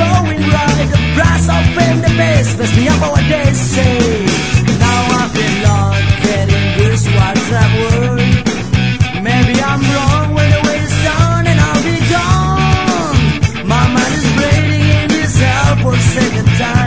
flowing right The price of the the best me up what they say. Now I've been like getting this what's that word Maybe I'm wrong when the wait is done And I'll be gone. My mind is bleeding in this hell for second time.